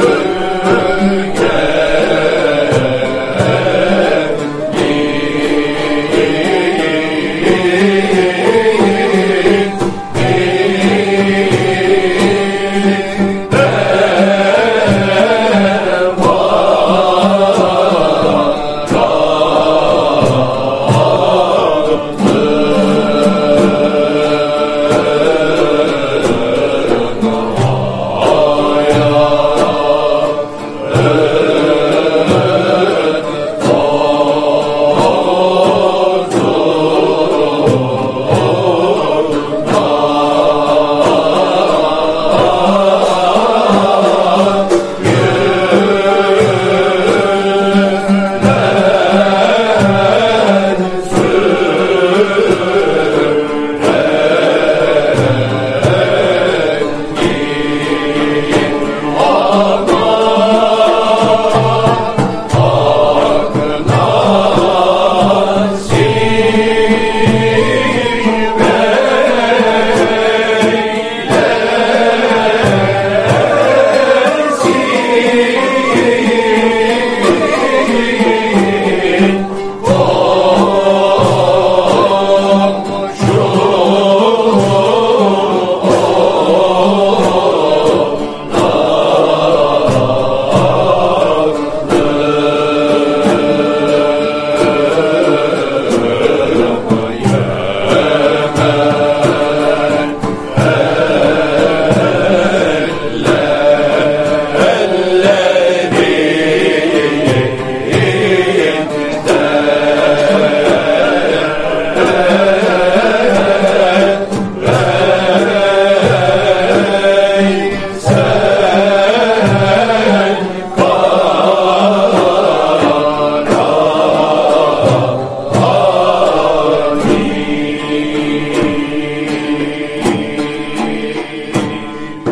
Hallelujah.